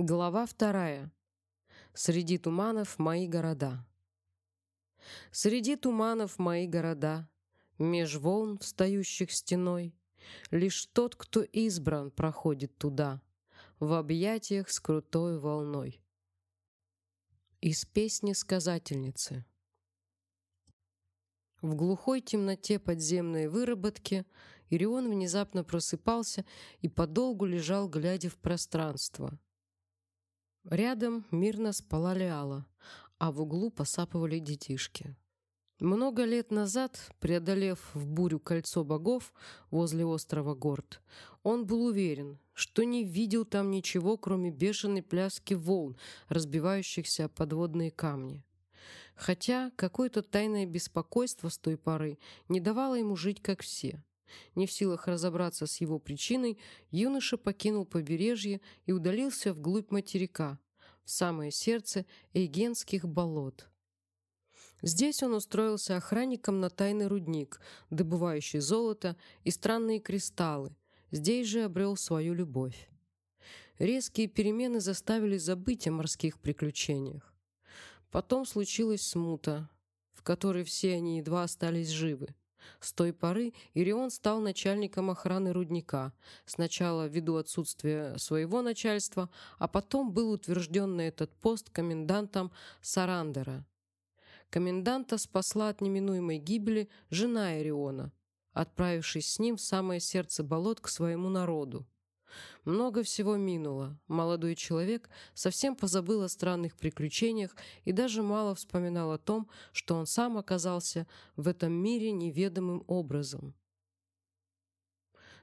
Глава вторая. Среди туманов мои города. Среди туманов мои города, Меж волн, встающих стеной, Лишь тот, кто избран, проходит туда, В объятиях с крутой волной. Из песни сказательницы. В глухой темноте подземной выработки Ирион внезапно просыпался и подолгу лежал, глядя в пространство — Рядом мирно спала Лиала, а в углу посапывали детишки. Много лет назад, преодолев в бурю кольцо богов возле острова Горд, он был уверен, что не видел там ничего, кроме бешеной пляски волн, разбивающихся о подводные камни. Хотя какое-то тайное беспокойство с той поры не давало ему жить, как все. Не в силах разобраться с его причиной, юноша покинул побережье и удалился вглубь материка, в самое сердце Эйгенских болот. Здесь он устроился охранником на тайный рудник, добывающий золото и странные кристаллы. Здесь же обрел свою любовь. Резкие перемены заставили забыть о морских приключениях. Потом случилась смута, в которой все они едва остались живы. С той поры Ирион стал начальником охраны рудника, сначала ввиду отсутствия своего начальства, а потом был утвержден на этот пост комендантом Сарандера. Коменданта спасла от неминуемой гибели жена Ириона, отправившись с ним в самое сердце болот к своему народу. Много всего минуло. Молодой человек совсем позабыл о странных приключениях и даже мало вспоминал о том, что он сам оказался в этом мире неведомым образом.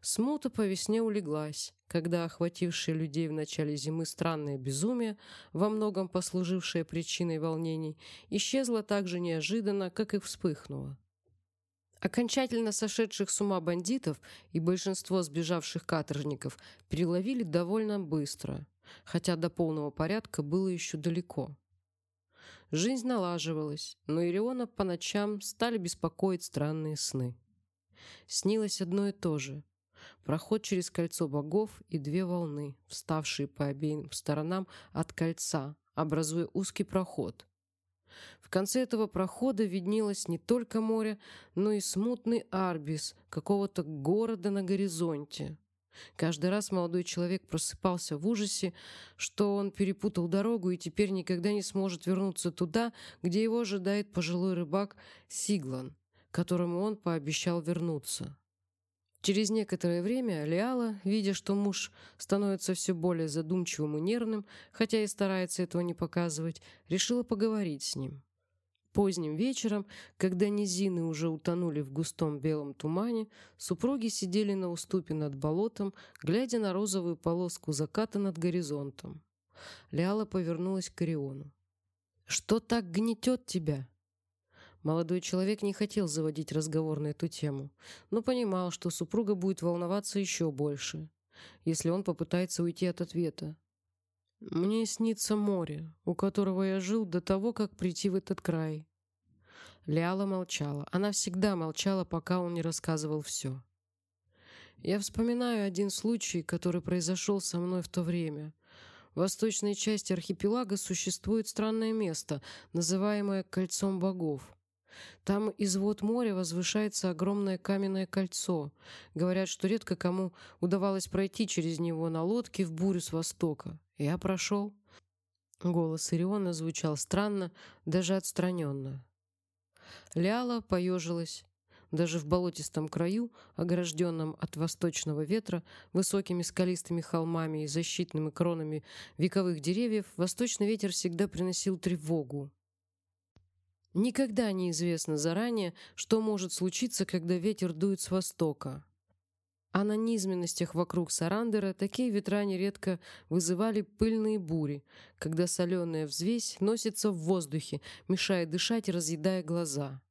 Смута по весне улеглась, когда охватившее людей в начале зимы странное безумие, во многом послужившее причиной волнений, исчезло так же неожиданно, как и вспыхнуло. Окончательно сошедших с ума бандитов и большинство сбежавших каторжников переловили довольно быстро, хотя до полного порядка было еще далеко. Жизнь налаживалась, но Ириона по ночам стали беспокоить странные сны. Снилось одно и то же. Проход через кольцо богов и две волны, вставшие по обеим сторонам от кольца, образуя узкий проход, в конце этого прохода виднелось не только море, но и смутный арбис какого-то города на горизонте. Каждый раз молодой человек просыпался в ужасе, что он перепутал дорогу и теперь никогда не сможет вернуться туда, где его ожидает пожилой рыбак Сиглан, которому он пообещал вернуться. Через некоторое время Лиала, видя, что муж становится все более задумчивым и нервным, хотя и старается этого не показывать, решила поговорить с ним. Поздним вечером, когда низины уже утонули в густом белом тумане, супруги сидели на уступе над болотом, глядя на розовую полоску заката над горизонтом. Лиала повернулась к Ориону. «Что так гнетет тебя?» Молодой человек не хотел заводить разговор на эту тему, но понимал, что супруга будет волноваться еще больше, если он попытается уйти от ответа. «Мне снится море, у которого я жил до того, как прийти в этот край». Ляла молчала. Она всегда молчала, пока он не рассказывал все. Я вспоминаю один случай, который произошел со мной в то время. В восточной части архипелага существует странное место, называемое «Кольцом богов». Там из вод моря возвышается огромное каменное кольцо. Говорят, что редко кому удавалось пройти через него на лодке в бурю с востока. Я прошел. Голос Ириона звучал странно, даже отстраненно. Ляла поежилась. Даже в болотистом краю, огражденном от восточного ветра высокими скалистыми холмами и защитными кронами вековых деревьев, восточный ветер всегда приносил тревогу. Никогда не известно заранее, что может случиться, когда ветер дует с востока. А на низменностях вокруг Сарандера такие ветра нередко вызывали пыльные бури, когда соленая взвесь носится в воздухе, мешая дышать и разъедая глаза.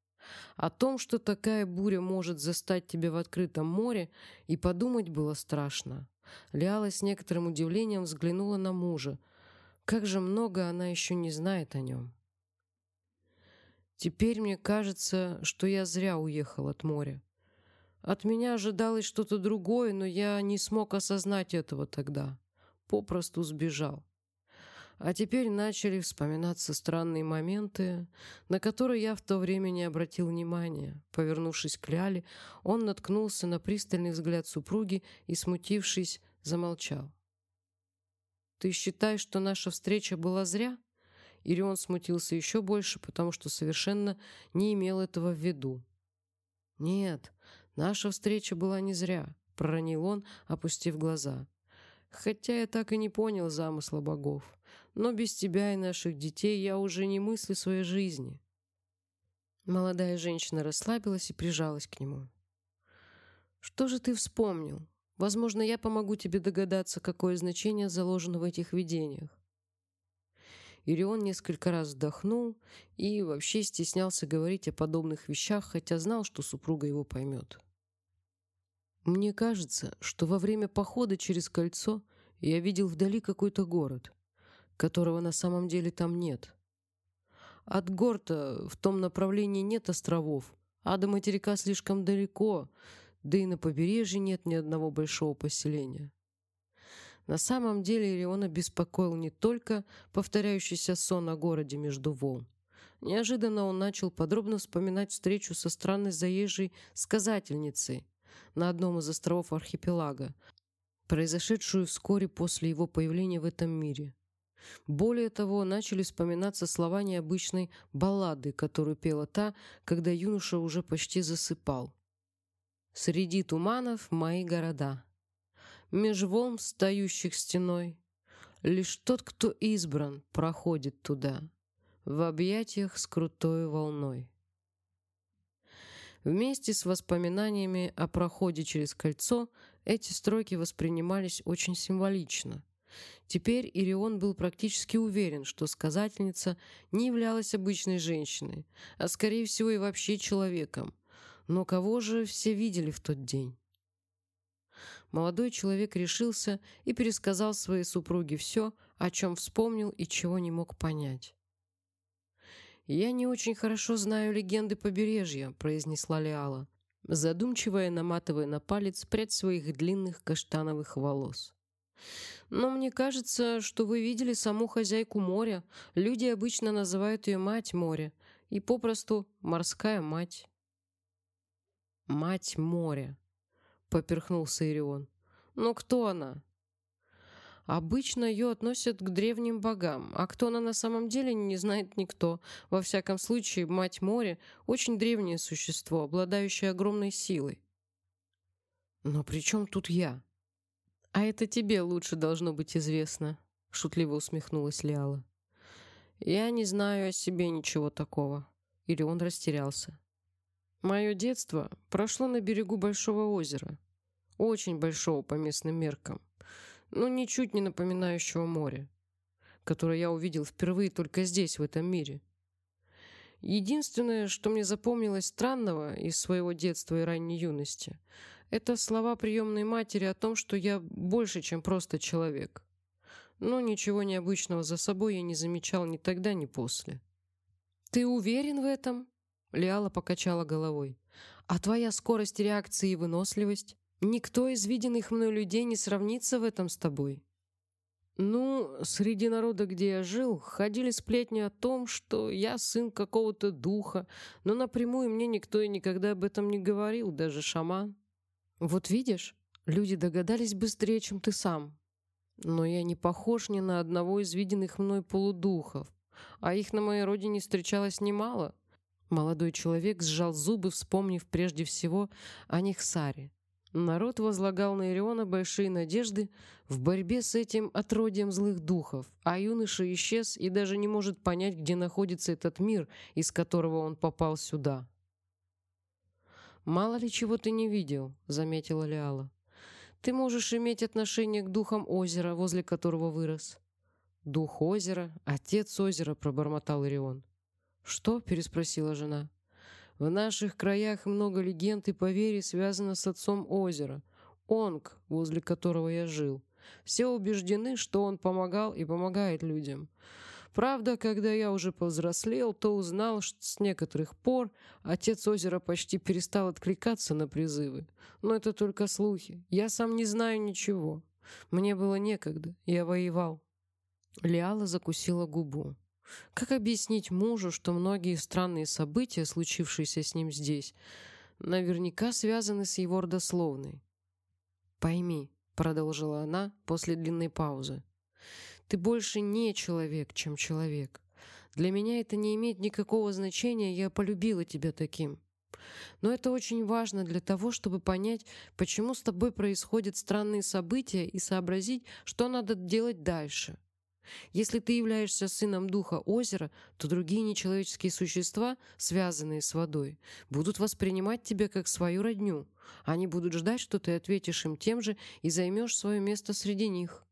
О том, что такая буря может застать тебя в открытом море, и подумать было страшно. Лиала с некоторым удивлением взглянула на мужа. Как же много она еще не знает о нем. Теперь мне кажется, что я зря уехал от моря. От меня ожидалось что-то другое, но я не смог осознать этого тогда. Попросту сбежал. А теперь начали вспоминаться странные моменты, на которые я в то время не обратил внимания. Повернувшись к Ляле, он наткнулся на пристальный взгляд супруги и, смутившись, замолчал. «Ты считаешь, что наша встреча была зря?» Ирион смутился еще больше, потому что совершенно не имел этого в виду. «Нет, наша встреча была не зря», — проронил он, опустив глаза. «Хотя я так и не понял замысла богов. Но без тебя и наших детей я уже не мыслю своей жизни». Молодая женщина расслабилась и прижалась к нему. «Что же ты вспомнил? Возможно, я помогу тебе догадаться, какое значение заложено в этих видениях». Ирион несколько раз вздохнул и вообще стеснялся говорить о подобных вещах, хотя знал, что супруга его поймет. «Мне кажется, что во время похода через кольцо я видел вдали какой-то город которого на самом деле там нет. От Горта в том направлении нет островов, а до материка слишком далеко, да и на побережье нет ни одного большого поселения. На самом деле Ириона беспокоил не только повторяющийся сон о городе между волн. Неожиданно он начал подробно вспоминать встречу со странной заезжей сказательницей на одном из островов архипелага, произошедшую вскоре после его появления в этом мире. Более того, начали вспоминаться слова необычной баллады, которую пела та, когда юноша уже почти засыпал. «Среди туманов мои города, меж волн, встающих стеной, лишь тот, кто избран, проходит туда, в объятиях с крутой волной». Вместе с воспоминаниями о проходе через кольцо эти строки воспринимались очень символично – Теперь Ирион был практически уверен, что сказательница не являлась обычной женщиной, а скорее всего и вообще человеком. Но кого же все видели в тот день? Молодой человек решился и пересказал своей супруге все, о чем вспомнил и чего не мог понять. «Я не очень хорошо знаю легенды побережья», — произнесла Лиала, задумчивая, наматывая на палец прядь своих длинных каштановых волос. Но мне кажется, что вы видели саму хозяйку моря. Люди обычно называют ее мать моря. И попросту морская мать. Мать моря, поперхнулся Ирион. Но кто она? Обычно ее относят к древним богам, а кто она на самом деле, не знает никто. Во всяком случае, Мать моря — очень древнее существо, обладающее огромной силой. «Но при чем тут я?» «А это тебе лучше должно быть известно», — шутливо усмехнулась Лиала. «Я не знаю о себе ничего такого». Или он растерялся. «Мое детство прошло на берегу большого озера. Очень большого по местным меркам. Но ничуть не напоминающего море, которое я увидел впервые только здесь, в этом мире. Единственное, что мне запомнилось странного из своего детства и ранней юности — это слова приемной матери о том, что я больше, чем просто человек. Но ничего необычного за собой я не замечал ни тогда, ни после. «Ты уверен в этом?» Лиала покачала головой. «А твоя скорость реакции и выносливость? Никто из виденных мной людей не сравнится в этом с тобой». «Ну, среди народа, где я жил, ходили сплетни о том, что я сын какого-то духа, но напрямую мне никто и никогда об этом не говорил, даже шаман. Вот видишь, люди догадались быстрее, чем ты сам. Но я не похож ни на одного из виденных мной полудухов, а их на моей родине встречалось немало. Молодой человек сжал зубы, вспомнив прежде всего о них Саре. Народ возлагал на Ириона большие надежды в борьбе с этим отродьем злых духов, а юноша исчез и даже не может понять, где находится этот мир, из которого он попал сюда. «Мало ли чего ты не видел», — заметила Лиала. «Ты можешь иметь отношение к духам озера, возле которого вырос». «Дух озера, отец озера», — пробормотал Ирион. «Что?» — переспросила жена. «В наших краях много легенд и поверий связано с отцом озера, Онг, возле которого я жил. Все убеждены, что он помогал и помогает людям. Правда, когда я уже повзрослел, то узнал, что с некоторых пор отец озера почти перестал откликаться на призывы. Но это только слухи. Я сам не знаю ничего. Мне было некогда. Я воевал. Лиала закусила губу. Как объяснить мужу, что многие странные события, случившиеся с ним здесь, наверняка связаны с его родословной? «Пойми», — продолжила она после длинной паузы, «ты больше не человек, чем человек. Для меня это не имеет никакого значения, я полюбила тебя таким. Но это очень важно для того, чтобы понять, почему с тобой происходят странные события и сообразить, что надо делать дальше. Если ты являешься сыном духа озера, то другие нечеловеческие существа, связанные с водой, будут воспринимать тебя как свою родню. Они будут ждать, что ты ответишь им тем же и займешь свое место среди них.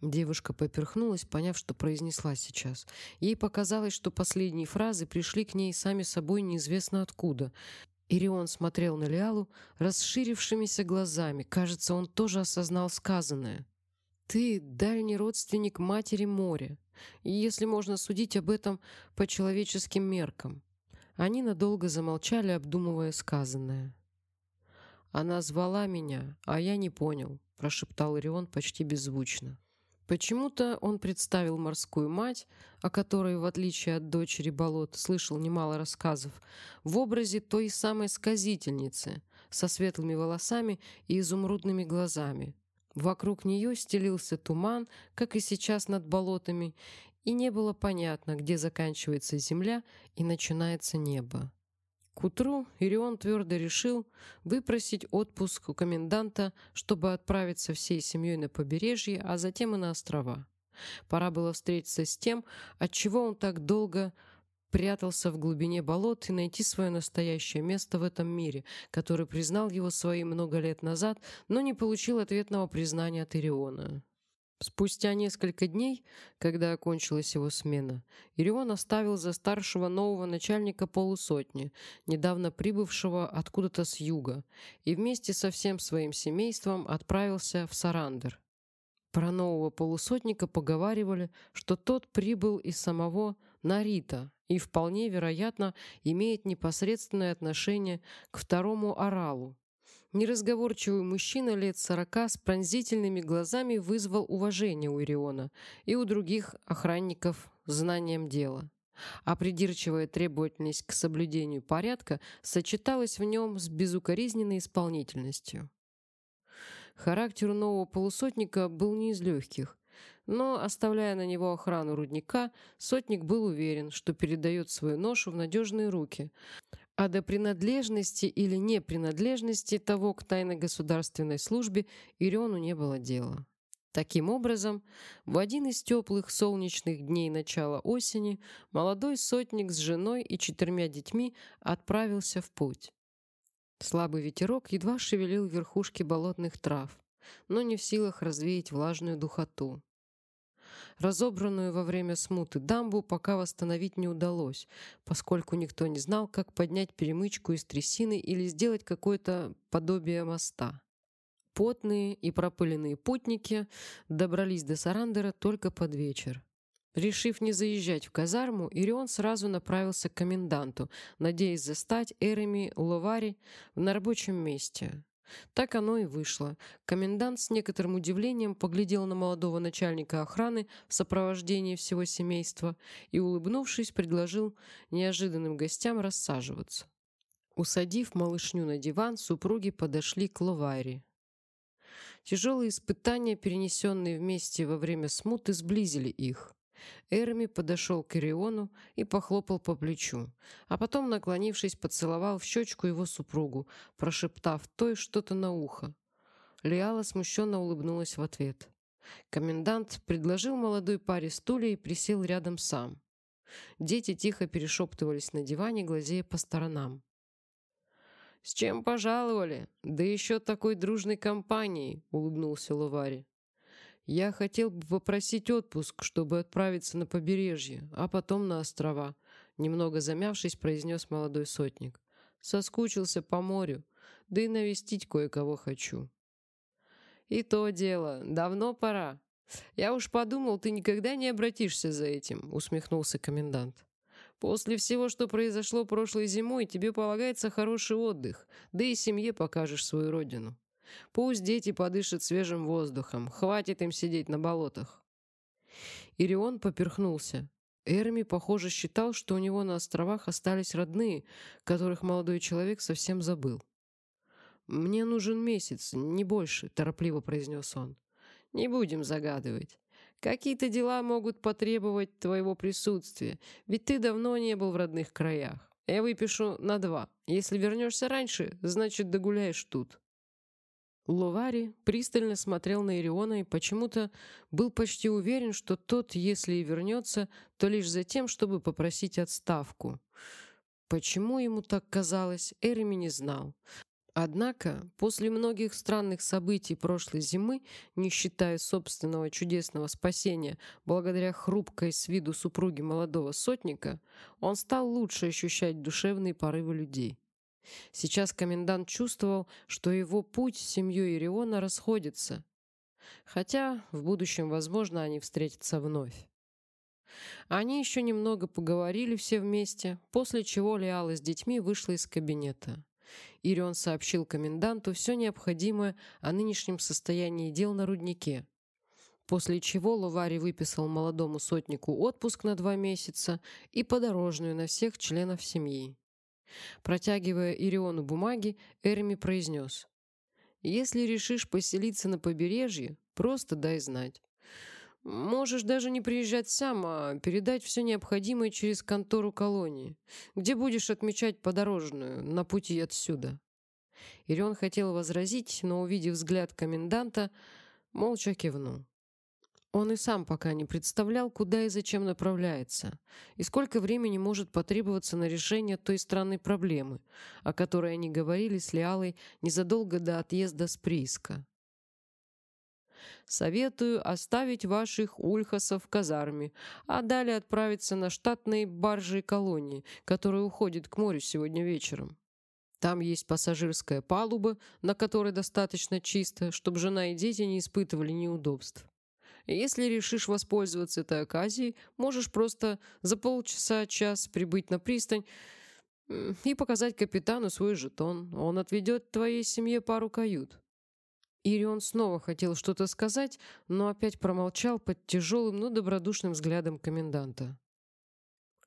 Девушка поперхнулась, поняв, что произнесла сейчас. Ей показалось, что последние фразы пришли к ней сами собой неизвестно откуда. Ирион смотрел на Лиалу расширившимися глазами. Кажется, он тоже осознал сказанное. «Ты — дальний родственник матери моря, если можно судить об этом по человеческим меркам». Они надолго замолчали, обдумывая сказанное. «Она звала меня, а я не понял», — прошептал Ирион почти беззвучно. Почему-то он представил морскую мать, о которой, в отличие от дочери болот, слышал немало рассказов, в образе той самой сказительницы со светлыми волосами и изумрудными глазами. Вокруг нее стелился туман, как и сейчас над болотами, и не было понятно, где заканчивается земля и начинается небо. К утру Ирион твердо решил выпросить отпуск у коменданта, чтобы отправиться всей семьей на побережье, а затем и на острова. Пора было встретиться с тем, от чего он так долго прятался в глубине болот и найти свое настоящее место в этом мире, который признал его своим много лет назад, но не получил ответного признания от Ириона. Спустя несколько дней, когда окончилась его смена, Ирион оставил за старшего нового начальника полусотни, недавно прибывшего откуда-то с юга, и вместе со всем своим семейством отправился в Сарандер. Про нового полусотника поговаривали, что тот прибыл из самого Нарита и вполне вероятно имеет непосредственное отношение к второму оралу, Неразговорчивый мужчина лет сорока с пронзительными глазами вызвал уважение у Ириона и у других охранников знанием дела. А придирчивая требовательность к соблюдению порядка сочеталась в нем с безукоризненной исполнительностью. Характер нового полусотника был не из легких, но, оставляя на него охрану рудника, сотник был уверен, что передает свою ношу в надежные руки, а до принадлежности или непринадлежности того к тайной государственной службе Ириону не было дела. Таким образом, в один из теплых солнечных дней начала осени молодой сотник с женой и четырьмя детьми отправился в путь. Слабый ветерок едва шевелил верхушки болотных трав, но не в силах развеять влажную духоту. Разобранную во время смуты дамбу пока восстановить не удалось, поскольку никто не знал, как поднять перемычку из трясины или сделать какое-то подобие моста. Потные и пропыленные путники добрались до Сарандера только под вечер. Решив не заезжать в казарму, Ирион сразу направился к коменданту, надеясь застать Эреми Ловари на рабочем месте. Так оно и вышло. Комендант с некоторым удивлением поглядел на молодого начальника охраны в сопровождении всего семейства и, улыбнувшись, предложил неожиданным гостям рассаживаться. Усадив малышню на диван, супруги подошли к Ловайре. Тяжелые испытания, перенесенные вместе во время смуты, сблизили их. Эрми подошел к Ириону и похлопал по плечу, а потом, наклонившись, поцеловал в щечку его супругу, прошептав той что-то на ухо. Лиала смущенно улыбнулась в ответ. Комендант предложил молодой паре стулья и присел рядом сам. Дети тихо перешептывались на диване, глазея по сторонам. «С чем пожаловали? Да еще такой дружной компанией!» — улыбнулся Лувари. Я хотел бы попросить отпуск, чтобы отправиться на побережье, а потом на острова. Немного замявшись, произнес молодой сотник. Соскучился по морю, да и навестить кое-кого хочу. И то дело, давно пора. Я уж подумал, ты никогда не обратишься за этим, усмехнулся комендант. После всего, что произошло прошлой зимой, тебе полагается хороший отдых, да и семье покажешь свою родину. Пусть дети подышат свежим воздухом, хватит им сидеть на болотах. Ирион поперхнулся. Эрми, похоже, считал, что у него на островах остались родные, которых молодой человек совсем забыл. «Мне нужен месяц, не больше», — торопливо произнес он. «Не будем загадывать. Какие-то дела могут потребовать твоего присутствия, ведь ты давно не был в родных краях. Я выпишу на два. Если вернешься раньше, значит, догуляешь тут». Ловари пристально смотрел на Ириона и почему-то был почти уверен, что тот, если и вернется, то лишь за тем, чтобы попросить отставку. Почему ему так казалось, Эреми не знал. Однако, после многих странных событий прошлой зимы, не считая собственного чудесного спасения, благодаря хрупкой с виду супруге молодого сотника, он стал лучше ощущать душевные порывы людей. Сейчас комендант чувствовал, что его путь с семьей Ириона расходится, хотя в будущем, возможно, они встретятся вновь. Они еще немного поговорили все вместе, после чего Лиала с детьми вышла из кабинета. Ирион сообщил коменданту все необходимое о нынешнем состоянии дел на руднике. После чего Лувари выписал молодому сотнику отпуск на два месяца и подорожную на всех членов семьи. Протягивая Ириону бумаги, Эрми произнес. «Если решишь поселиться на побережье, просто дай знать. Можешь даже не приезжать сам, а передать все необходимое через контору колонии, где будешь отмечать подорожную на пути отсюда». Ирион хотел возразить, но, увидев взгляд коменданта, молча кивнул. Он и сам пока не представлял, куда и зачем направляется, и сколько времени может потребоваться на решение той странной проблемы, о которой они говорили с Лиалой незадолго до отъезда с прииска. Советую оставить ваших ульхасов в казарме, а далее отправиться на штатные баржи и колонии, которые уходят к морю сегодня вечером. Там есть пассажирская палуба, на которой достаточно чисто, чтобы жена и дети не испытывали неудобств. Если решишь воспользоваться этой оказией, можешь просто за полчаса-час прибыть на пристань и показать капитану свой жетон. Он отведет твоей семье пару кают. Ирион снова хотел что-то сказать, но опять промолчал под тяжелым, но добродушным взглядом коменданта.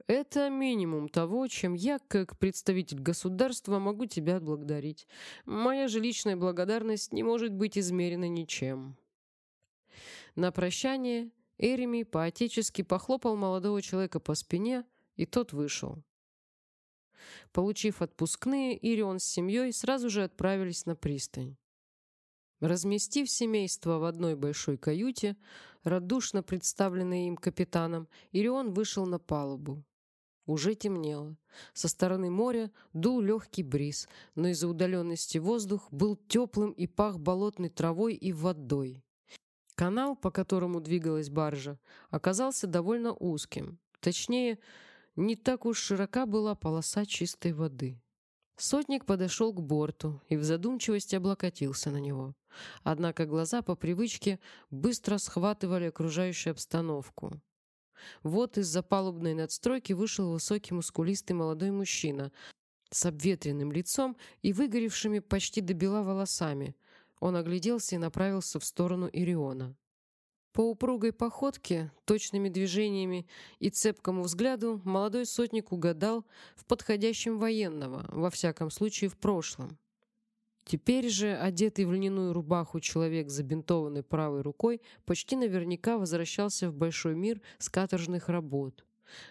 «Это минимум того, чем я, как представитель государства, могу тебя отблагодарить. Моя же личная благодарность не может быть измерена ничем». На прощание Эреми поотечески похлопал молодого человека по спине, и тот вышел. Получив отпускные, Ирион с семьей сразу же отправились на пристань. Разместив семейство в одной большой каюте, радушно представленной им капитаном, Ирион вышел на палубу. Уже темнело. Со стороны моря дул легкий бриз, но из-за удаленности воздух был теплым и пах болотной травой и водой. Канал, по которому двигалась баржа, оказался довольно узким. Точнее, не так уж широка была полоса чистой воды. Сотник подошел к борту и в задумчивости облокотился на него. Однако глаза по привычке быстро схватывали окружающую обстановку. Вот из-за палубной надстройки вышел высокий мускулистый молодой мужчина с обветренным лицом и выгоревшими почти до бела волосами. Он огляделся и направился в сторону Ириона. По упругой походке, точными движениями и цепкому взгляду молодой сотник угадал в подходящем военного, во всяком случае в прошлом. Теперь же, одетый в льняную рубаху человек с забинтованной правой рукой, почти наверняка возвращался в большой мир с каторжных работ.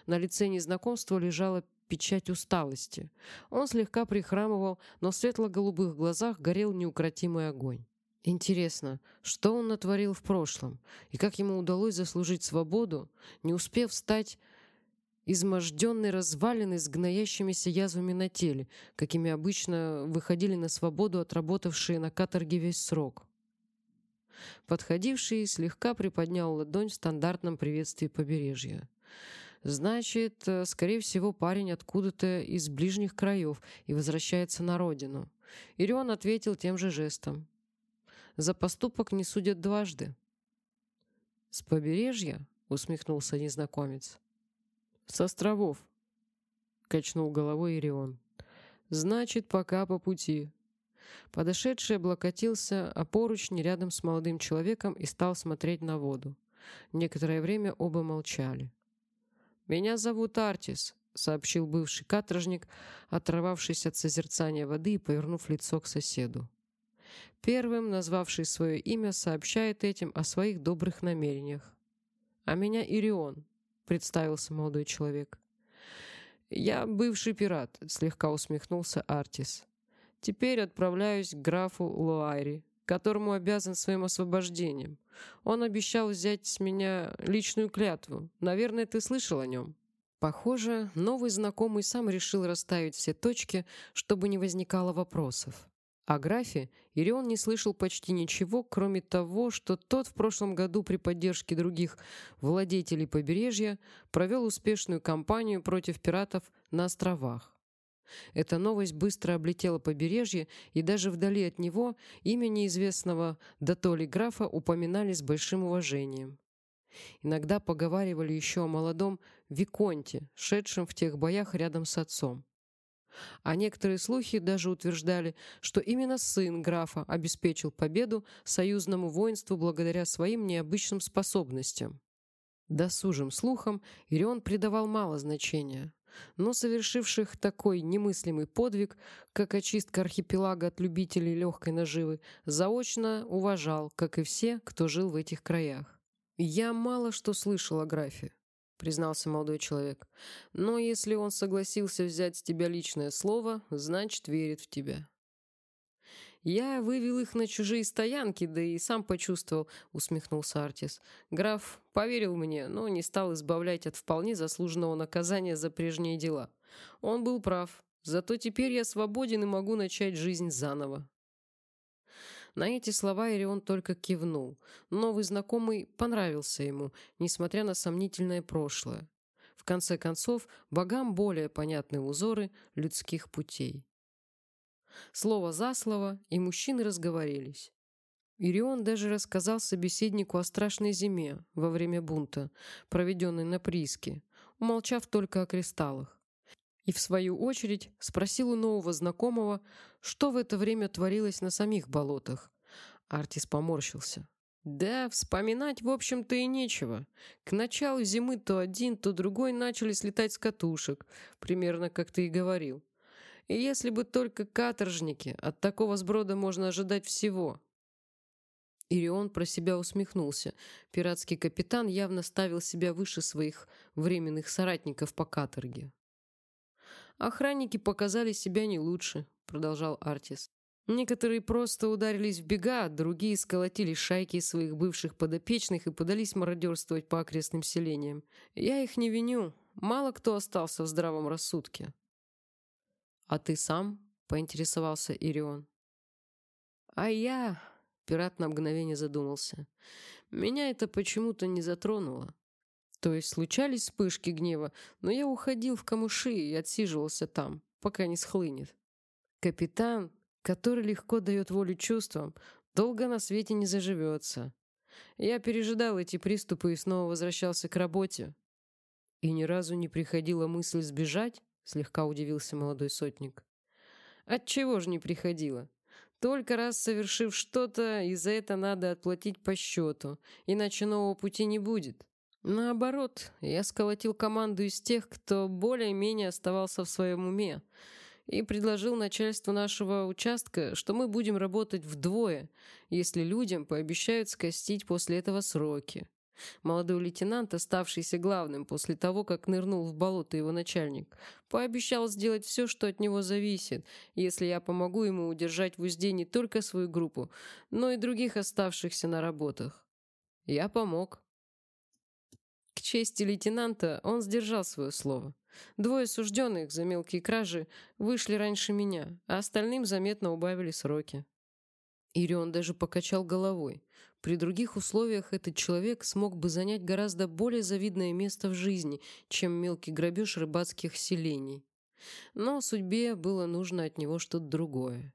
На лице незнакомства лежала печать усталости. Он слегка прихрамывал, но в светло-голубых глазах горел неукротимый огонь. Интересно, что он натворил в прошлом, и как ему удалось заслужить свободу, не успев стать изможденной развалиной с гноящимися язвами на теле, какими обычно выходили на свободу отработавшие на каторге весь срок. Подходивший слегка приподнял ладонь в стандартном приветствии побережья. Значит, э, скорее всего, парень откуда-то из ближних краев и возвращается на родину. Ирион ответил тем же жестом. За поступок не судят дважды. «С побережья?» — усмехнулся незнакомец. «С островов», — качнул головой Ирион. «Значит, пока по пути». Подошедший облокотился о поручни рядом с молодым человеком и стал смотреть на воду. Некоторое время оба молчали. «Меня зовут Артис», — сообщил бывший каторжник, оторвавшись от созерцания воды и повернув лицо к соседу. Первым, назвавший свое имя, сообщает этим о своих добрых намерениях. «А меня Ирион», — представился молодой человек. «Я бывший пират», — слегка усмехнулся Артис. «Теперь отправляюсь к графу Луайри, которому обязан своим освобождением. Он обещал взять с меня личную клятву. Наверное, ты слышал о нем?» Похоже, новый знакомый сам решил расставить все точки, чтобы не возникало вопросов. О графе Ирион не слышал почти ничего, кроме того, что тот в прошлом году при поддержке других владетелей побережья провел успешную кампанию против пиратов на островах. Эта новость быстро облетела побережье, и даже вдали от него имя неизвестного дотоли графа упоминали с большим уважением. Иногда поговаривали еще о молодом Виконте, шедшем в тех боях рядом с отцом. А некоторые слухи даже утверждали, что именно сын графа обеспечил победу союзному воинству благодаря своим необычным способностям. Досужим слухам Ирион придавал мало значения, но совершивших такой немыслимый подвиг, как очистка архипелага от любителей легкой наживы, заочно уважал, как и все, кто жил в этих краях. «Я мало что слышал о графе», — признался молодой человек. «Но если он согласился взять с тебя личное слово, значит, верит в тебя». «Я вывел их на чужие стоянки, да и сам почувствовал», — усмехнулся Артис. «Граф поверил мне, но не стал избавлять от вполне заслуженного наказания за прежние дела. Он был прав. Зато теперь я свободен и могу начать жизнь заново». На эти слова Ирион только кивнул. Новый знакомый понравился ему, несмотря на сомнительное прошлое. В конце концов, богам более понятны узоры людских путей. Слово за слово, и мужчины разговорились. Ирион даже рассказал собеседнику о страшной зиме во время бунта, проведенной на прииске, умолчав только о кристаллах. И в свою очередь спросил у нового знакомого, что в это время творилось на самих болотах. Артис поморщился. Да, вспоминать, в общем-то, и нечего. К началу зимы то один, то другой начали слетать с катушек, примерно как ты и говорил. И если бы только каторжники, от такого сброда можно ожидать всего. Ирион про себя усмехнулся. Пиратский капитан явно ставил себя выше своих временных соратников по каторге. «Охранники показали себя не лучше», — продолжал Артис. «Некоторые просто ударились в бега, другие сколотили шайки своих бывших подопечных и подались мародерствовать по окрестным селениям. Я их не виню. Мало кто остался в здравом рассудке». «А ты сам?» — поинтересовался Ирион. «А я...» — пират на мгновение задумался. «Меня это почему-то не затронуло. То есть случались вспышки гнева, но я уходил в камыши и отсиживался там, пока не схлынет. Капитан, который легко дает волю чувствам, долго на свете не заживется. Я пережидал эти приступы и снова возвращался к работе. И ни разу не приходила мысль сбежать, слегка удивился молодой сотник. Отчего же не приходила? Только раз совершив что-то, и за это надо отплатить по счету, иначе нового пути не будет. Наоборот, я сколотил команду из тех, кто более-менее оставался в своем уме, и предложил начальству нашего участка, что мы будем работать вдвое, если людям пообещают скостить после этого сроки. Молодой лейтенант, оставшийся главным после того, как нырнул в болото его начальник, пообещал сделать все, что от него зависит, если я помогу ему удержать в узде не только свою группу, но и других оставшихся на работах. Я помог. К чести лейтенанта он сдержал свое слово. Двое сужденных за мелкие кражи вышли раньше меня, а остальным заметно убавили сроки. Ирион даже покачал головой. При других условиях этот человек смог бы занять гораздо более завидное место в жизни, чем мелкий грабеж рыбацких селений. Но судьбе было нужно от него что-то другое.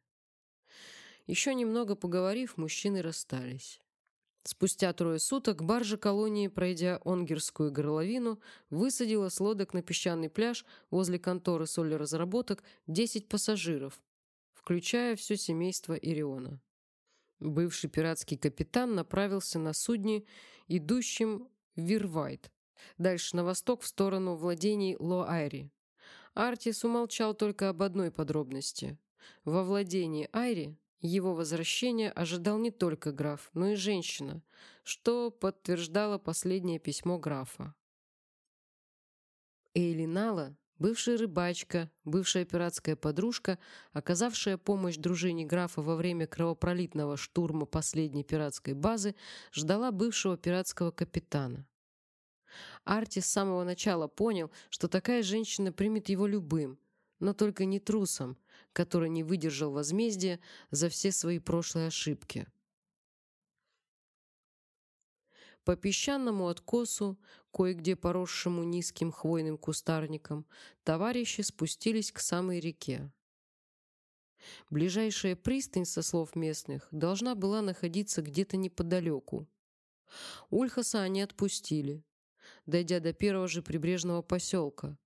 Еще немного поговорив, мужчины расстались. Спустя трое суток баржа колонии, пройдя Онгерскую горловину, высадила с лодок на песчаный пляж возле конторы солеразработок 10 пассажиров, включая все семейство Ириона. Бывший пиратский капитан направился на судне, идущем в Вирвайт, дальше на восток в сторону владений Ло-Айри. Артис умолчал только об одной подробности. Во владении Айри его возвращение ожидал не только граф, но и женщина, что подтверждало последнее письмо графа. Эйлинала Бывшая рыбачка, бывшая пиратская подружка, оказавшая помощь дружине графа во время кровопролитного штурма последней пиратской базы, ждала бывшего пиратского капитана. Арти с самого начала понял, что такая женщина примет его любым, но только не трусом, который не выдержал возмездия за все свои прошлые ошибки. По песчаному откосу, кое-где поросшему низким хвойным кустарником, товарищи спустились к самой реке. Ближайшая пристань, со слов местных, должна была находиться где-то неподалеку. Ульхаса они отпустили, дойдя до первого же прибрежного поселка,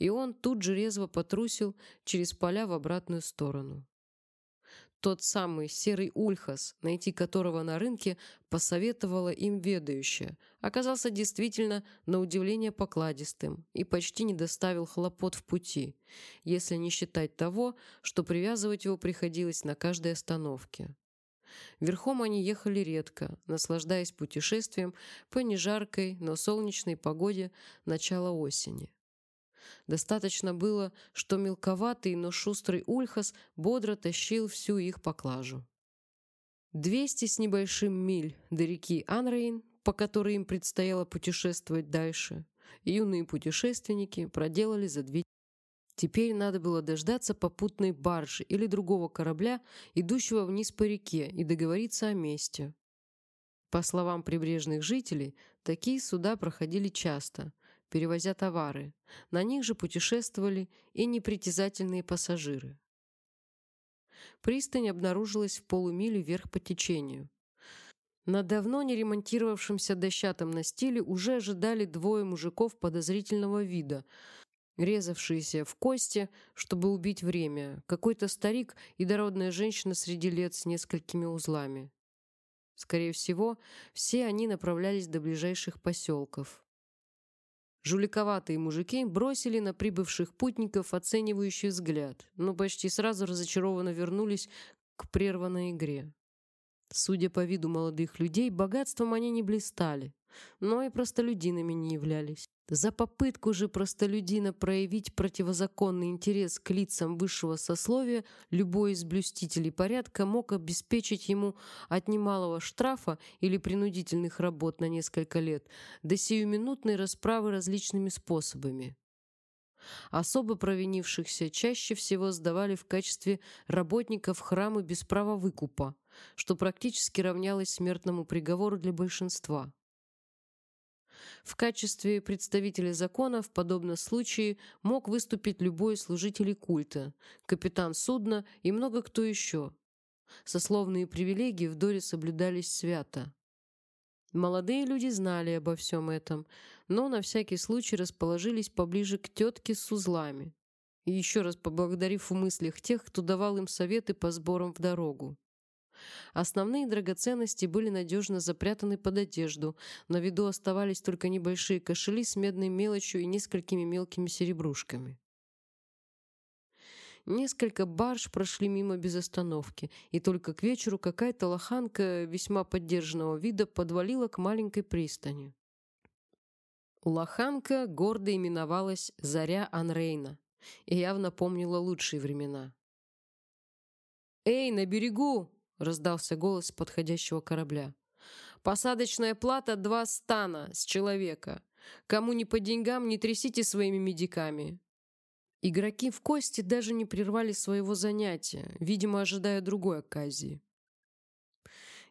и он тут же резво потрусил через поля в обратную сторону. Тот самый серый ульхас, найти которого на рынке посоветовала им ведающая, оказался действительно на удивление покладистым и почти не доставил хлопот в пути, если не считать того, что привязывать его приходилось на каждой остановке. Верхом они ехали редко, наслаждаясь путешествием по нежаркой, но солнечной погоде начала осени. Достаточно было, что мелковатый, но шустрый Ульхас бодро тащил всю их поклажу. Двести с небольшим миль до реки Анрейн, по которой им предстояло путешествовать дальше, юные путешественники проделали за две Теперь надо было дождаться попутной баржи или другого корабля, идущего вниз по реке, и договориться о месте. По словам прибрежных жителей, такие суда проходили часто, перевозя товары. На них же путешествовали и непритязательные пассажиры. Пристань обнаружилась в полумиле вверх по течению. На давно не ремонтировавшемся дощатом настиле уже ожидали двое мужиков подозрительного вида, резавшиеся в кости, чтобы убить время, какой-то старик и дородная женщина среди лет с несколькими узлами. Скорее всего, все они направлялись до ближайших поселков. Жуликоватые мужики бросили на прибывших путников оценивающий взгляд, но почти сразу разочарованно вернулись к прерванной игре. Судя по виду молодых людей, богатством они не блистали, но и простолюдинами не являлись. За попытку же простолюдина проявить противозаконный интерес к лицам высшего сословия любой из блюстителей порядка мог обеспечить ему от немалого штрафа или принудительных работ на несколько лет до сиюминутной расправы различными способами. Особо провинившихся чаще всего сдавали в качестве работников храмы без права выкупа, что практически равнялось смертному приговору для большинства. В качестве представителя закона в подобном случае мог выступить любой служитель культа, капитан судна и много кто еще. Сословные привилегии в Доре соблюдались свято. Молодые люди знали обо всем этом, но на всякий случай расположились поближе к тетке с узлами. Еще раз поблагодарив в мыслях тех, кто давал им советы по сборам в дорогу. Основные драгоценности были надежно запрятаны под одежду. На виду оставались только небольшие кошели с медной мелочью и несколькими мелкими серебрушками. Несколько барж прошли мимо без остановки, и только к вечеру какая-то лоханка весьма поддержанного вида подвалила к маленькой пристани. Лоханка гордо именовалась «Заря Анрейна» и явно помнила лучшие времена. «Эй, на берегу!» Раздался голос подходящего корабля. Посадочная плата два стана с человека. Кому не по деньгам, не трясите своими медиками. Игроки в кости даже не прервали своего занятия, видимо, ожидая другой оказии.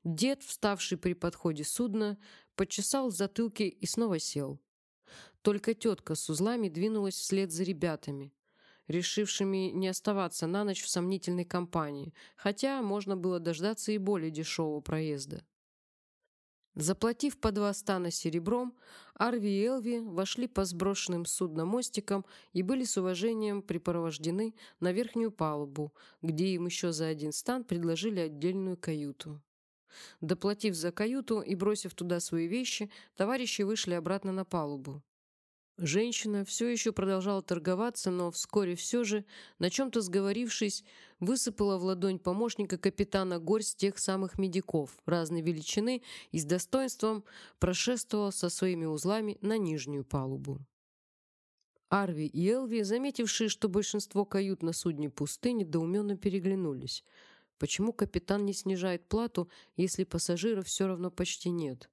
Дед, вставший при подходе судна, почесал в затылке и снова сел. Только тетка с узлами двинулась вслед за ребятами, решившими не оставаться на ночь в сомнительной компании, хотя можно было дождаться и более дешевого проезда. Заплатив по два стана серебром, Арви и Элви вошли по сброшенным судном мостикам и были с уважением припровождены на верхнюю палубу, где им еще за один стан предложили отдельную каюту. Доплатив за каюту и бросив туда свои вещи, товарищи вышли обратно на палубу. Женщина все еще продолжала торговаться, но вскоре все же, на чем-то сговорившись, высыпала в ладонь помощника капитана горсть тех самых медиков разной величины и с достоинством прошествовала со своими узлами на нижнюю палубу. Арви и Элви, заметившие, что большинство кают на судне пусты, недоуменно переглянулись. Почему капитан не снижает плату, если пассажиров все равно почти нет?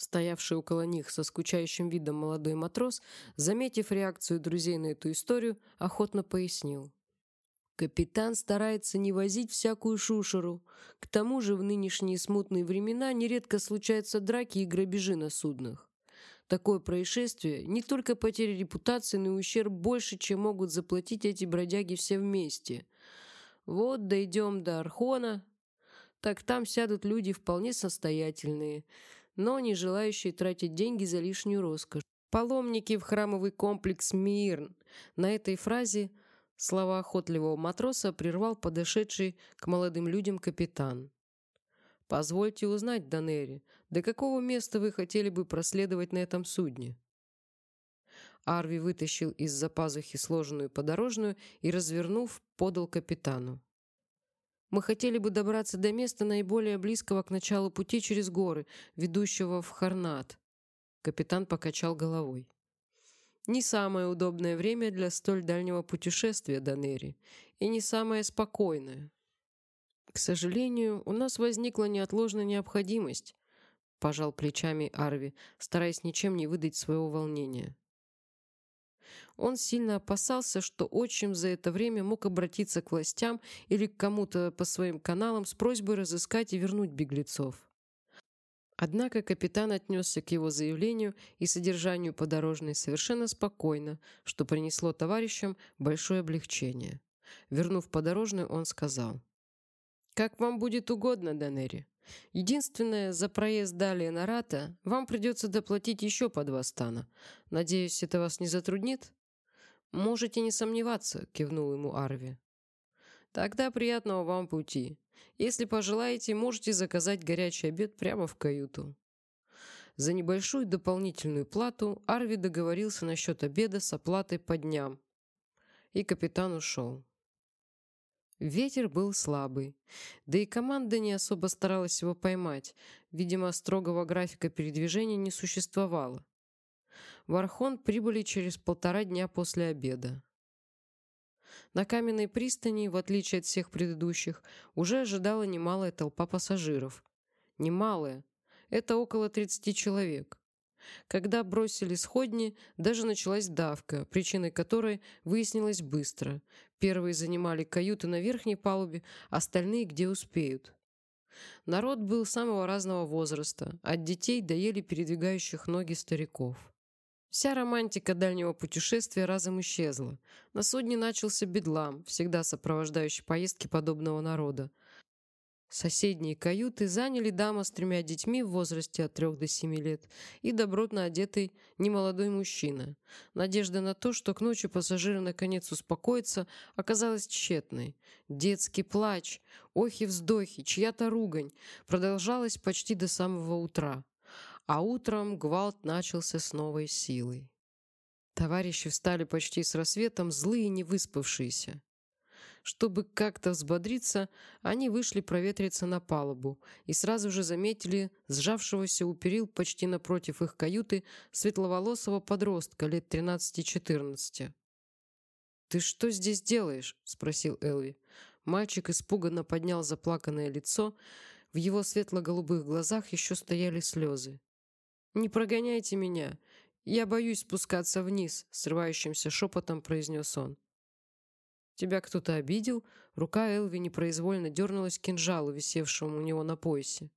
Стоявший около них со скучающим видом молодой матрос, заметив реакцию друзей на эту историю, охотно пояснил. Капитан старается не возить всякую шушеру. К тому же в нынешние смутные времена нередко случаются драки и грабежи на суднах. Такое происшествие не только потеря репутации, но и ущерб больше, чем могут заплатить эти бродяги все вместе. Вот дойдем до Архона, так там сядут люди вполне состоятельные – но не желающие тратить деньги за лишнюю роскошь. Паломники в храмовый комплекс Мирн. На этой фразе слова охотливого матроса прервал подошедший к молодым людям капитан. «Позвольте узнать, Данери, до какого места вы хотели бы проследовать на этом судне?» Арви вытащил из-за пазухи сложенную подорожную и, развернув, подал капитану. Мы хотели бы добраться до места наиболее близкого к началу пути через горы, ведущего в Харнат. Капитан покачал головой. Не самое удобное время для столь дальнего путешествия, Данери, и не самое спокойное. К сожалению, у нас возникла неотложная необходимость, пожал плечами Арви, стараясь ничем не выдать своего волнения. Он сильно опасался, что отчим за это время мог обратиться к властям или к кому-то по своим каналам с просьбой разыскать и вернуть беглецов. Однако капитан отнесся к его заявлению и содержанию подорожной совершенно спокойно, что принесло товарищам большое облегчение. Вернув подорожную, он сказал. «Как вам будет угодно, Данери. Единственное, за проезд далее на Рата вам придется доплатить еще по два стана. Надеюсь, это вас не затруднит?» «Можете не сомневаться», — кивнул ему Арви. «Тогда приятного вам пути. Если пожелаете, можете заказать горячий обед прямо в каюту». За небольшую дополнительную плату Арви договорился насчет обеда с оплатой по дням. И капитан ушел. Ветер был слабый, да и команда не особо старалась его поймать. Видимо, строгого графика передвижения не существовало. В Архон прибыли через полтора дня после обеда. На каменной пристани, в отличие от всех предыдущих, уже ожидала немалая толпа пассажиров. Немалая. Это около 30 человек. Когда бросили сходни, даже началась давка, причиной которой выяснилось быстро. Первые занимали каюты на верхней палубе, остальные где успеют. Народ был самого разного возраста, от детей до еле передвигающих ноги стариков. Вся романтика дальнего путешествия разом исчезла. На судне начался бедлам, всегда сопровождающий поездки подобного народа. Соседние каюты заняли дама с тремя детьми в возрасте от трех до семи лет и добротно одетый немолодой мужчина. Надежда на то, что к ночи пассажиры наконец успокоятся, оказалась тщетной. Детский плач, охи-вздохи, чья-то ругань продолжалась почти до самого утра а утром гвалт начался с новой силой. Товарищи встали почти с рассветом, злые и невыспавшиеся. Чтобы как-то взбодриться, они вышли проветриться на палубу и сразу же заметили сжавшегося у перил почти напротив их каюты светловолосого подростка лет 13-14. «Ты что здесь делаешь?» — спросил Элви. Мальчик испуганно поднял заплаканное лицо, в его светло-голубых глазах еще стояли слезы. «Не прогоняйте меня. Я боюсь спускаться вниз», — срывающимся шепотом произнес он. «Тебя кто-то обидел?» Рука Элви непроизвольно дернулась к кинжалу, висевшему у него на поясе.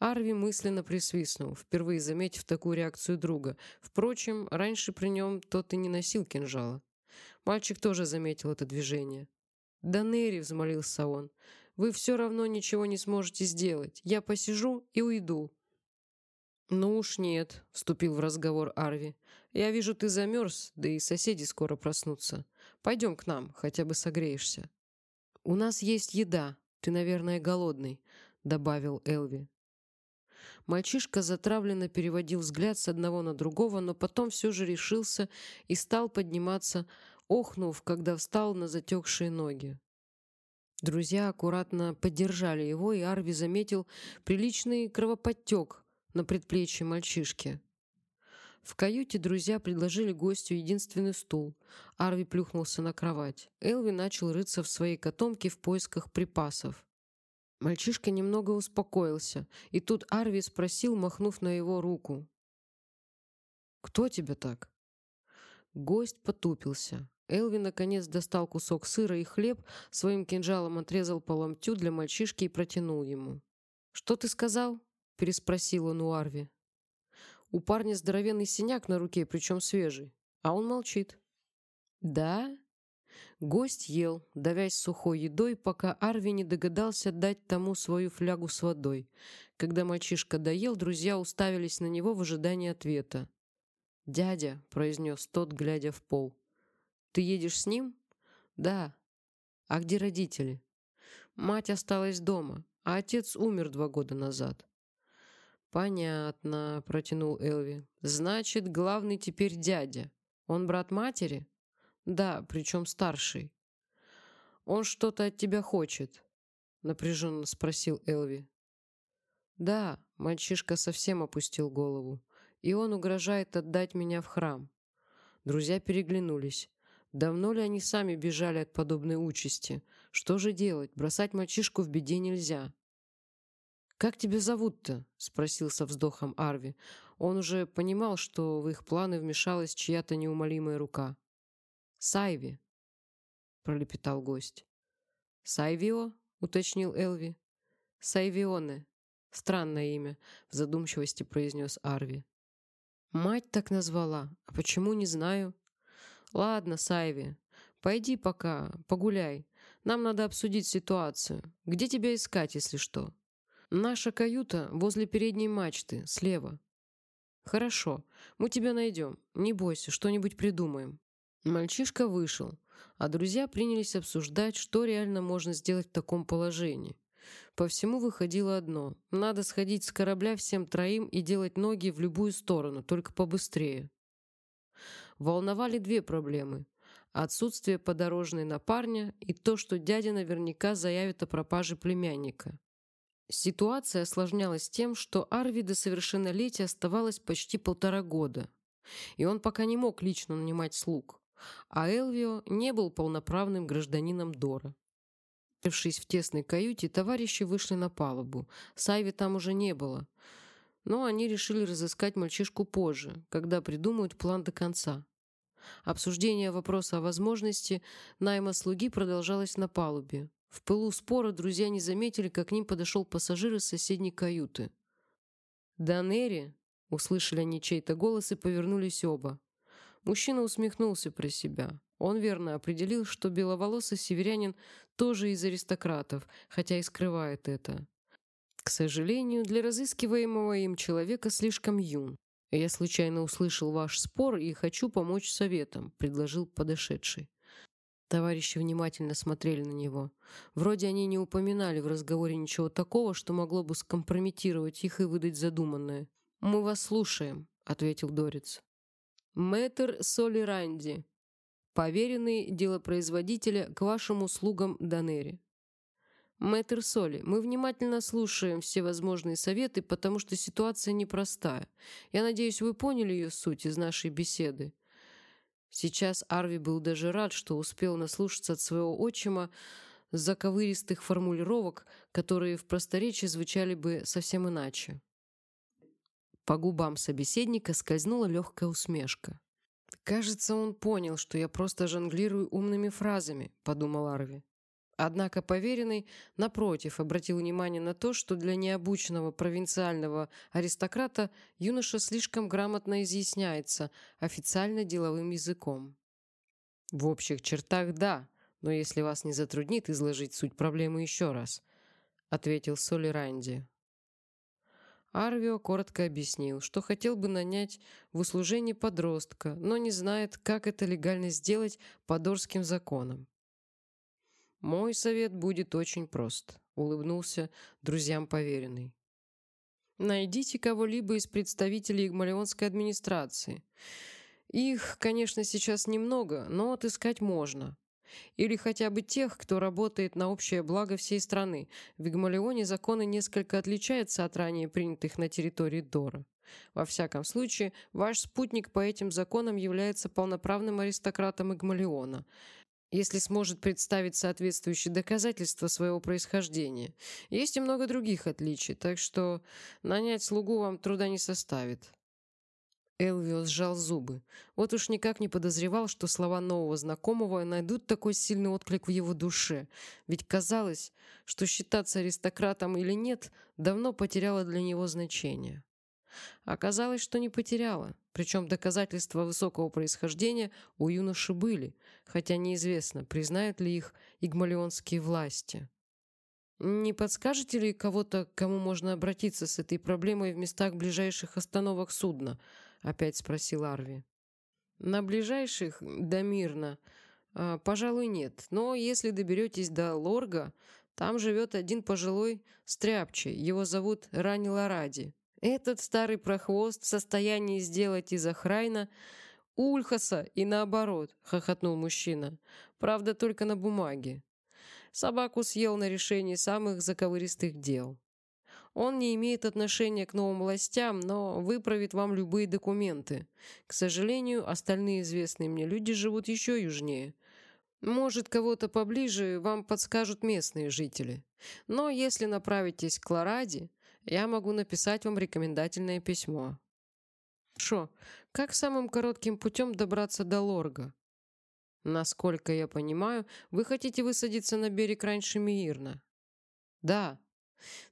Арви мысленно присвистнул, впервые заметив такую реакцию друга. Впрочем, раньше при нем тот и не носил кинжала. Мальчик тоже заметил это движение. «Да Нерри!» — взмолился он. «Вы все равно ничего не сможете сделать. Я посижу и уйду. «Ну уж нет», — вступил в разговор Арви. «Я вижу, ты замерз, да и соседи скоро проснутся. Пойдем к нам, хотя бы согреешься». «У нас есть еда. Ты, наверное, голодный. добавил Элви. Мальчишка затравленно переводил взгляд с одного на другого, но потом все же решился и стал подниматься, охнув, когда встал на затекшие ноги. Друзья аккуратно поддержали его, и Арви заметил приличный кровоподтек на предплечье мальчишки. В каюте друзья предложили гостю единственный стул. Арви плюхнулся на кровать. Элви начал рыться в своей котомке в поисках припасов. Мальчишка немного успокоился, и тут Арви спросил, махнув на его руку. «Кто тебя так?» Гость потупился. Элви наконец достал кусок сыра и хлеб, своим кинжалом отрезал по ломтю для мальчишки и протянул ему. «Что ты сказал?» — переспросил он у Арви. У парня здоровенный синяк на руке, причем свежий, а он молчит. «Да?» Гость ел, давясь сухой едой, пока Арви не догадался дать тому свою флягу с водой. Когда мальчишка доел, друзья уставились на него в ожидании ответа. «Дядя», — произнес тот, глядя в пол. «Ты едешь с ним?» «Да». «А где родители?» «Мать осталась дома, а отец умер два года назад». «Понятно», — протянул Элви. «Значит, главный теперь дядя. Он брат матери?» «Да, причем старший». «Он что-то от тебя хочет?» — напряженно спросил Элви. «Да», — мальчишка совсем опустил голову. «И он угрожает отдать меня в храм». Друзья переглянулись. Давно ли они сами бежали от подобной участи? Что же делать? Бросать мальчишку в беде нельзя. «Как тебя зовут-то?» — спросил со вздохом Арви. Он уже понимал, что в их планы вмешалась чья-то неумолимая рука. «Сайви», — пролепетал гость. «Сайвио?» — уточнил Элви. «Сайвионе. Странное имя», — в задумчивости произнес Арви. «Мать так назвала. А почему, не знаю». «Ладно, Сайви, пойди пока, погуляй. Нам надо обсудить ситуацию. Где тебя искать, если что?» «Наша каюта возле передней мачты, слева». «Хорошо, мы тебя найдем. Не бойся, что-нибудь придумаем». Мальчишка вышел, а друзья принялись обсуждать, что реально можно сделать в таком положении. По всему выходило одно – надо сходить с корабля всем троим и делать ноги в любую сторону, только побыстрее. Волновали две проблемы – отсутствие подорожной на парня и то, что дядя наверняка заявит о пропаже племянника. Ситуация осложнялась тем, что Арви до совершеннолетия оставалось почти полтора года, и он пока не мог лично нанимать слуг, а Элвио не был полноправным гражданином Дора. Вшись в тесной каюте, товарищи вышли на палубу. Сайви там уже не было, но они решили разыскать мальчишку позже, когда придумают план до конца. Обсуждение вопроса о возможности найма слуги продолжалось на палубе. В пылу спора друзья не заметили, как к ним подошел пассажир из соседней каюты. «Данери!» — услышали они чей-то голос и повернулись оба. Мужчина усмехнулся про себя. Он верно определил, что беловолосый северянин тоже из аристократов, хотя и скрывает это. К сожалению, для разыскиваемого им человека слишком юн. «Я случайно услышал ваш спор и хочу помочь советом», — предложил подошедший. Товарищи внимательно смотрели на него. Вроде они не упоминали в разговоре ничего такого, что могло бы скомпрометировать их и выдать задуманное. «Мы вас слушаем», — ответил Дорец. «Мэтр Солиранди, поверенный делопроизводителя к вашим услугам Данери». «Мэтр Соли, мы внимательно слушаем все возможные советы, потому что ситуация непростая. Я надеюсь, вы поняли ее суть из нашей беседы. Сейчас Арви был даже рад, что успел наслушаться от своего отчима заковыристых формулировок, которые в просторечии звучали бы совсем иначе. По губам собеседника скользнула легкая усмешка. «Кажется, он понял, что я просто жонглирую умными фразами», — подумал Арви. Однако поверенный, напротив, обратил внимание на то, что для необученного провинциального аристократа юноша слишком грамотно изъясняется официально деловым языком. «В общих чертах да, но если вас не затруднит изложить суть проблемы еще раз», ответил Соли Ранди. Арвио коротко объяснил, что хотел бы нанять в услужение подростка, но не знает, как это легально сделать по дорским законам. Мой совет будет очень прост. улыбнулся друзьям поверенный. Найдите кого-либо из представителей Игмалионской администрации. Их, конечно, сейчас немного, но отыскать можно. Или хотя бы тех, кто работает на общее благо всей страны. В Игмалионе законы несколько отличаются от ранее принятых на территории Дора. Во всяком случае, ваш спутник по этим законам является полноправным аристократом Игмалиона – если сможет представить соответствующие доказательства своего происхождения. Есть и много других отличий, так что нанять слугу вам труда не составит». Элвио сжал зубы. Вот уж никак не подозревал, что слова нового знакомого найдут такой сильный отклик в его душе. Ведь казалось, что считаться аристократом или нет давно потеряло для него значение. Оказалось, что не потеряла, причем доказательства высокого происхождения у юноши были, хотя неизвестно, признают ли их игмалионские власти. «Не подскажете ли кого-то, к кому можно обратиться с этой проблемой в местах ближайших остановок судна?» — опять спросил Арви. «На ближайших? Да мирно. А, пожалуй, нет. Но если доберетесь до Лорга, там живет один пожилой стряпчий. Его зовут Рани Ларади. Этот старый прохвост в состоянии сделать из Ахрайна Ульхаса и наоборот, хохотнул мужчина. Правда, только на бумаге. Собаку съел на решении самых заковыристых дел. Он не имеет отношения к новым властям, но выправит вам любые документы. К сожалению, остальные известные мне люди живут еще южнее. Может, кого-то поближе вам подскажут местные жители. Но если направитесь к Лораде, я могу написать вам рекомендательное письмо. Шо, как самым коротким путем добраться до Лорга? Насколько я понимаю, вы хотите высадиться на берег раньше Миирна? Да.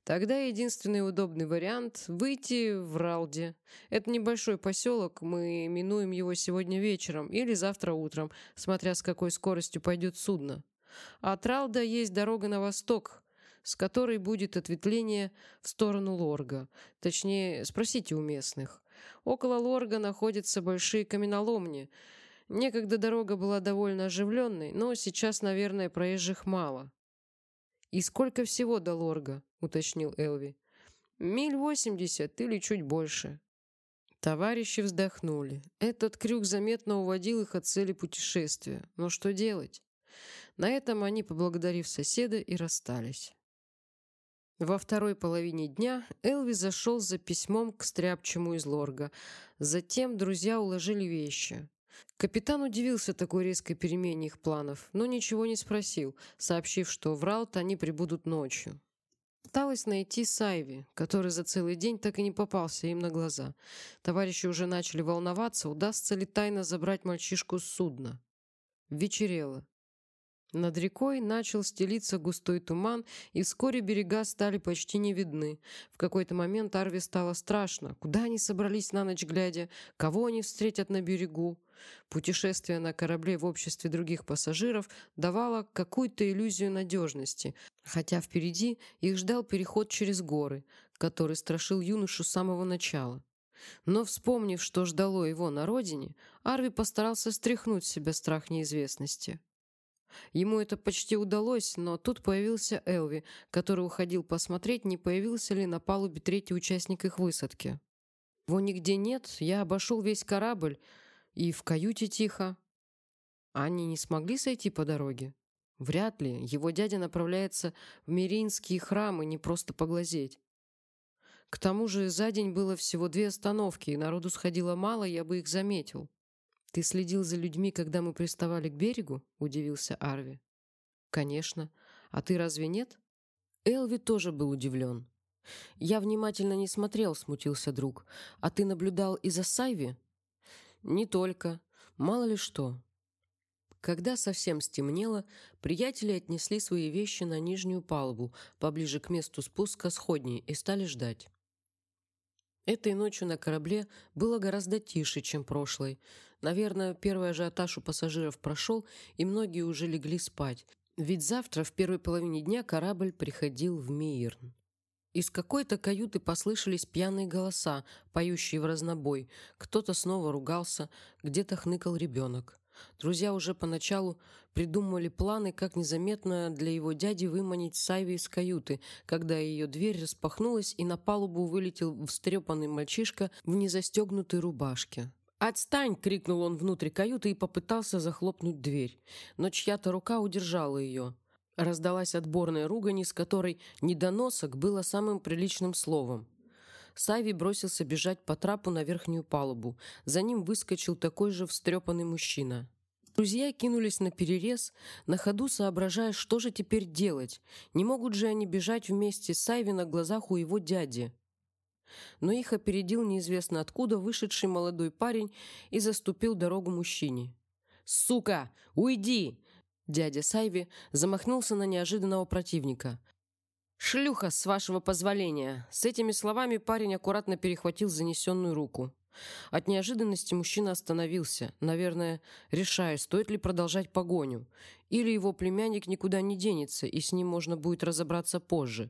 Тогда единственный удобный вариант — выйти в Ралде. Это небольшой поселок, мы минуем его сегодня вечером или завтра утром, смотря с какой скоростью пойдет судно. От Ралда есть дорога на восток, с которой будет ответвление в сторону Лорга. Точнее, спросите у местных. Около Лорга находятся большие каменоломни. Некогда дорога была довольно оживленной, но сейчас, наверное, проезжих мало. «И сколько всего до Лорга?» — уточнил Элви. «Миль восемьдесят или чуть больше». Товарищи вздохнули. Этот крюк заметно уводил их от цели путешествия. Но что делать? На этом они, поблагодарив соседа, и расстались. Во второй половине дня Элви зашел за письмом к стряпчему из Лорга. Затем друзья уложили вещи. Капитан удивился такой резкой перемене их планов, но ничего не спросил, сообщив, что в Раут они прибудут ночью. Осталось найти Сайви, который за целый день так и не попался им на глаза. Товарищи уже начали волноваться, удастся ли тайно забрать мальчишку с судна. Вечерело. Над рекой начал стелиться густой туман, и вскоре берега стали почти не видны. В какой-то момент Арви стало страшно. Куда они собрались на ночь глядя? Кого они встретят на берегу? Путешествие на корабле в обществе других пассажиров давало какую-то иллюзию надежности, хотя впереди их ждал переход через горы, который страшил юношу с самого начала. Но, вспомнив, что ждало его на родине, Арви постарался стряхнуть с себя страх неизвестности. Ему это почти удалось, но тут появился Элви, который уходил посмотреть, не появился ли на палубе третий участник их высадки. Его нигде нет, я обошел весь корабль, и в каюте тихо. Они не смогли сойти по дороге? Вряд ли. Его дядя направляется в Миринские храмы не просто поглазеть. К тому же за день было всего две остановки, и народу сходило мало, я бы их заметил. «Ты следил за людьми, когда мы приставали к берегу?» — удивился Арви. «Конечно. А ты разве нет?» Элви тоже был удивлен. «Я внимательно не смотрел», — смутился друг. «А ты наблюдал и за Сайви?» «Не только. Мало ли что». Когда совсем стемнело, приятели отнесли свои вещи на нижнюю палубу, поближе к месту спуска сходней, и стали ждать. Этой ночью на корабле было гораздо тише, чем прошлой. Наверное, первый ажиотаж у пассажиров прошел, и многие уже легли спать. Ведь завтра, в первой половине дня, корабль приходил в Мирн. Из какой-то каюты послышались пьяные голоса, поющие в разнобой. Кто-то снова ругался, где-то хныкал ребенок. Друзья уже поначалу придумывали планы, как незаметно для его дяди выманить Сайви из каюты, когда ее дверь распахнулась и на палубу вылетел встрепанный мальчишка в незастегнутой рубашке. «Отстань!» — крикнул он внутрь каюты и попытался захлопнуть дверь, но чья-то рука удержала ее. Раздалась отборная ругань, из которой «недоносок» было самым приличным словом. Сави бросился бежать по трапу на верхнюю палубу. За ним выскочил такой же встрепанный мужчина. Друзья кинулись на перерез, на ходу соображая, что же теперь делать. Не могут же они бежать вместе с Сайви на глазах у его дяди. Но их опередил неизвестно откуда вышедший молодой парень и заступил дорогу мужчине. «Сука! Уйди!» Дядя Сайви замахнулся на неожиданного противника. «Шлюха, с вашего позволения!» С этими словами парень аккуратно перехватил занесенную руку. От неожиданности мужчина остановился, наверное, решая, стоит ли продолжать погоню, или его племянник никуда не денется, и с ним можно будет разобраться позже.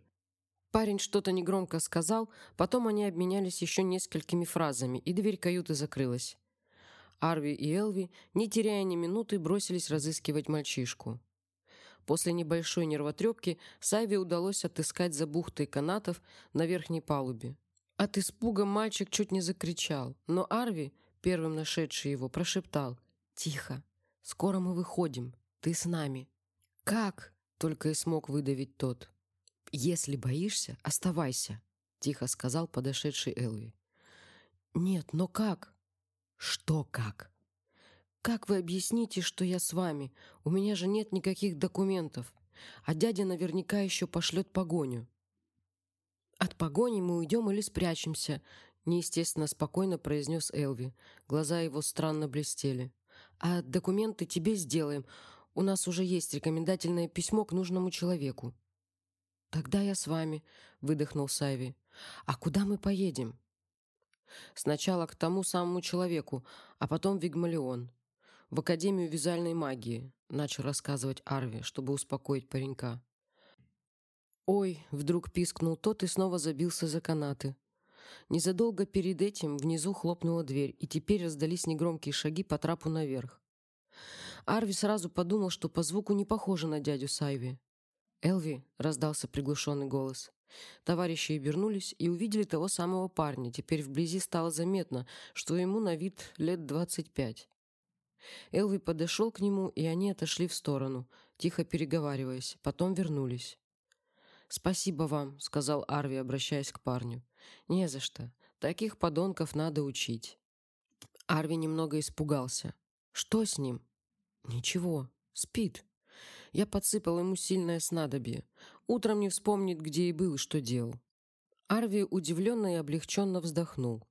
Парень что-то негромко сказал, потом они обменялись еще несколькими фразами, и дверь каюты закрылась. Арви и Элви, не теряя ни минуты, бросились разыскивать мальчишку. После небольшой нервотрепки Сайве удалось отыскать за бухтой канатов на верхней палубе. От испуга мальчик чуть не закричал, но Арви, первым нашедший его, прошептал «Тихо, скоро мы выходим, ты с нами». «Как?» — только и смог выдавить тот. «Если боишься, оставайся», — тихо сказал подошедший Элви. «Нет, но как?» «Что как?» «Как вы объясните, что я с вами? У меня же нет никаких документов. А дядя наверняка еще пошлет погоню». «От погони мы уйдем или спрячемся», — неестественно спокойно произнес Элви. Глаза его странно блестели. «А документы тебе сделаем. У нас уже есть рекомендательное письмо к нужному человеку». «Тогда я с вами», — выдохнул Сайви. «А куда мы поедем?» «Сначала к тому самому человеку, а потом в Вигмалион в Академию визуальной магии», — начал рассказывать Арви, чтобы успокоить паренька. «Ой!» — вдруг пискнул тот и снова забился за канаты. Незадолго перед этим внизу хлопнула дверь, и теперь раздались негромкие шаги по трапу наверх. Арви сразу подумал, что по звуку не похоже на дядю Сайви. «Элви!» — раздался приглушенный голос. Товарищи обернулись и увидели того самого парня. Теперь вблизи стало заметно, что ему на вид лет двадцать пять. Элви подошел к нему, и они отошли в сторону, тихо переговариваясь, потом вернулись. «Спасибо вам», — сказал Арви, обращаясь к парню. «Не за что. Таких подонков надо учить». Арви немного испугался. «Что с ним?» «Ничего. Спит. Я подсыпал ему сильное снадобье. Утром не вспомнит, где и был, и что делал». Арви удивленно и облегченно вздохнул.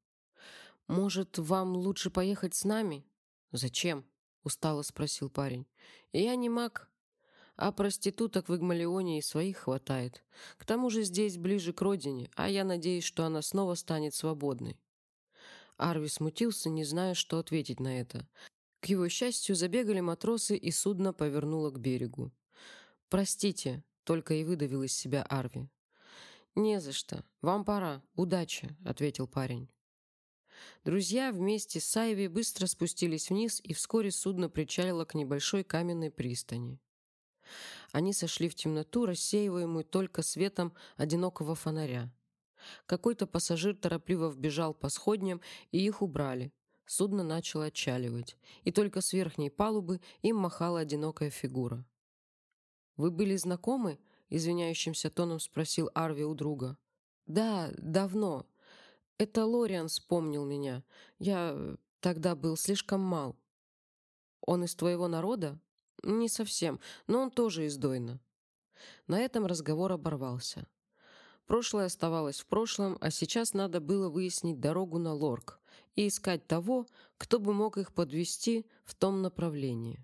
«Может, вам лучше поехать с нами?» «Зачем?» — устало спросил парень. «Я не маг, а проституток в Игмалионе и своих хватает. К тому же здесь ближе к родине, а я надеюсь, что она снова станет свободной». Арви смутился, не зная, что ответить на это. К его счастью, забегали матросы, и судно повернуло к берегу. «Простите», — только и выдавил из себя Арви. «Не за что. Вам пора. Удачи», — ответил парень. Друзья вместе с Айви быстро спустились вниз, и вскоре судно причалило к небольшой каменной пристани. Они сошли в темноту, рассеиваемую только светом одинокого фонаря. Какой-то пассажир торопливо вбежал по сходням, и их убрали. Судно начало отчаливать, и только с верхней палубы им махала одинокая фигура. «Вы были знакомы?» — извиняющимся тоном спросил Арви у друга. «Да, давно. Это Лориан вспомнил меня. Я тогда был слишком мал. Он из твоего народа? Не совсем, но он тоже из Дойна. На этом разговор оборвался. Прошлое оставалось в прошлом, а сейчас надо было выяснить дорогу на Лорк и искать того, кто бы мог их подвести в том направлении.